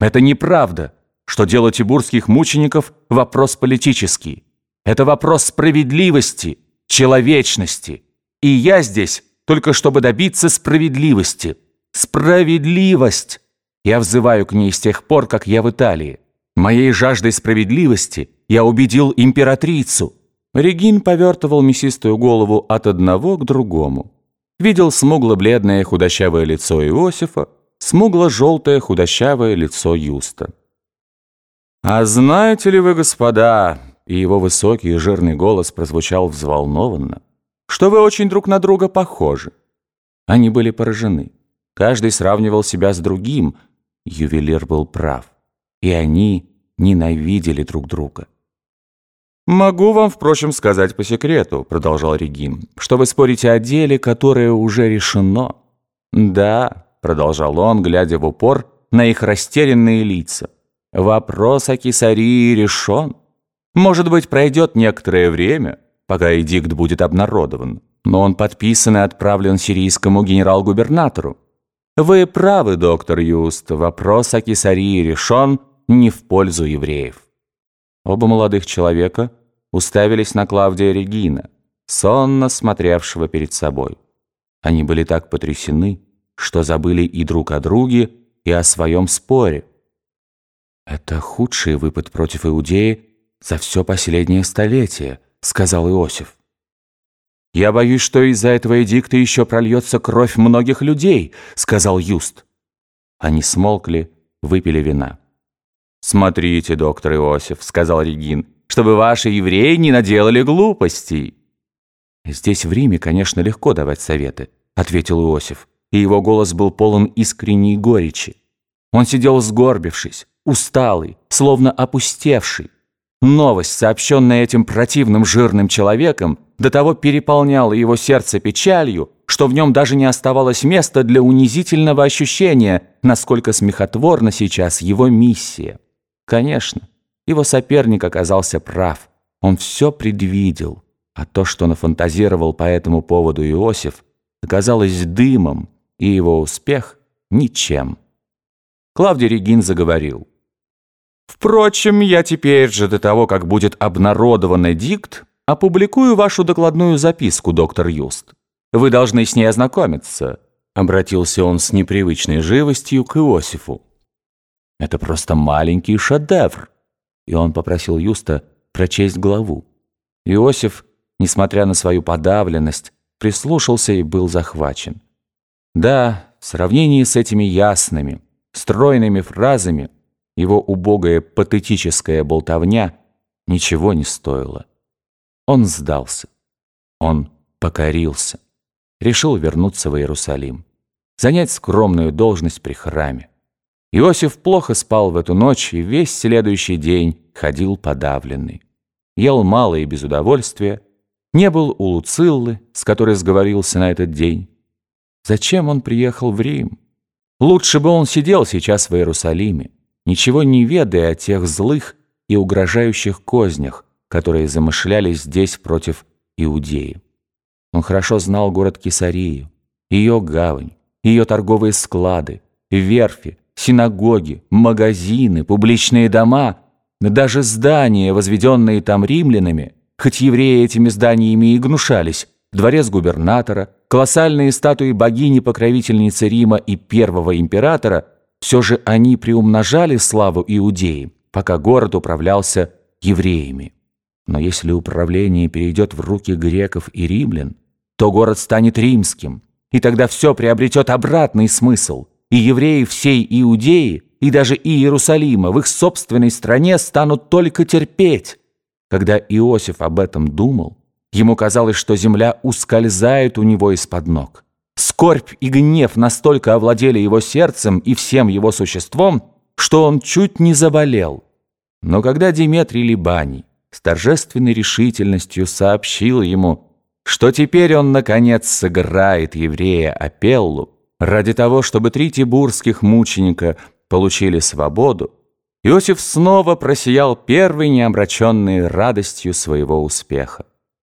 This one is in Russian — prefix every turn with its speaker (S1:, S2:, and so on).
S1: Это неправда, что дело тибурских мучеников – вопрос политический. Это вопрос справедливости, человечности. И я здесь только чтобы добиться справедливости. Справедливость! Я взываю к ней с тех пор, как я в Италии. Моей жаждой справедливости я убедил императрицу. Регин повертывал мясистую голову от одного к другому. Видел смугло-бледное худощавое лицо Иосифа, смугло-желтое худощавое лицо Юста. «А знаете ли вы, господа, и его высокий и жирный голос прозвучал взволнованно, что вы очень друг на друга похожи. Они были поражены. Каждый сравнивал себя с другим. Ювелир был прав. И они ненавидели друг друга. «Могу вам, впрочем, сказать по секрету», — продолжал Регин, «что вы спорите о деле, которое уже решено». «Да», — продолжал он, глядя в упор на их растерянные лица, «вопрос о кесарии решен. Может быть, пройдет некоторое время, пока эдикт будет обнародован, но он подписан и отправлен сирийскому генерал-губернатору. Вы правы, доктор Юст, вопрос о кесарии решен не в пользу евреев. Оба молодых человека уставились на Клавдия Регина, сонно смотревшего перед собой. Они были так потрясены, что забыли и друг о друге, и о своем споре. «Это худший выпад против Иудеи за все последнее столетие», — сказал Иосиф. «Я боюсь, что из-за этого эдикта еще прольется кровь многих людей», — сказал Юст. Они смолкли, выпили вина. «Смотрите, доктор Иосиф», — сказал Регин, «чтобы ваши евреи не наделали глупостей». «Здесь, в Риме, конечно, легко давать советы», — ответил Иосиф, и его голос был полон искренней горечи. Он сидел сгорбившись, усталый, словно опустевший. Новость, сообщенная этим противным жирным человеком, до того переполняла его сердце печалью, что в нем даже не оставалось места для унизительного ощущения, насколько смехотворна сейчас его миссия. Конечно, его соперник оказался прав. Он все предвидел, а то, что нафантазировал по этому поводу Иосиф, оказалось дымом, и его успех — ничем. Клавдий Регин заговорил. Впрочем, я теперь же до того, как будет обнародован эдикт, опубликую вашу докладную записку, доктор Юст. Вы должны с ней ознакомиться. Обратился он с непривычной живостью к Иосифу. Это просто маленький шедевр. И он попросил Юста прочесть главу. Иосиф, несмотря на свою подавленность, прислушался и был захвачен. Да, в сравнении с этими ясными, стройными фразами – его убогая патетическая болтовня ничего не стоила. Он сдался. Он покорился. Решил вернуться в Иерусалим. Занять скромную должность при храме. Иосиф плохо спал в эту ночь и весь следующий день ходил подавленный. Ел мало и без удовольствия. Не был у Луциллы, с которой сговорился на этот день. Зачем он приехал в Рим? Лучше бы он сидел сейчас в Иерусалиме ничего не ведая о тех злых и угрожающих кознях, которые замышлялись здесь против Иудеи. Он хорошо знал город Кесарию, ее гавань, ее торговые склады, верфи, синагоги, магазины, публичные дома, даже здания, возведенные там римлянами, хоть евреи этими зданиями и гнушались, дворец губернатора, колоссальные статуи богини-покровительницы Рима и первого императора – все же они приумножали славу Иудеи, пока город управлялся евреями. Но если управление перейдет в руки греков и римлян, то город станет римским, и тогда все приобретет обратный смысл, и евреи всей Иудеи и даже Иерусалима в их собственной стране станут только терпеть. Когда Иосиф об этом думал, ему казалось, что земля ускользает у него из-под ног. Скорбь и гнев настолько овладели его сердцем и всем его существом, что он чуть не заболел. Но когда Диметрий Либаний с торжественной решительностью сообщил ему, что теперь он, наконец, сыграет еврея Апеллу ради того, чтобы три тибурских мученика получили свободу, Иосиф снова просиял первой неомраченной радостью своего успеха.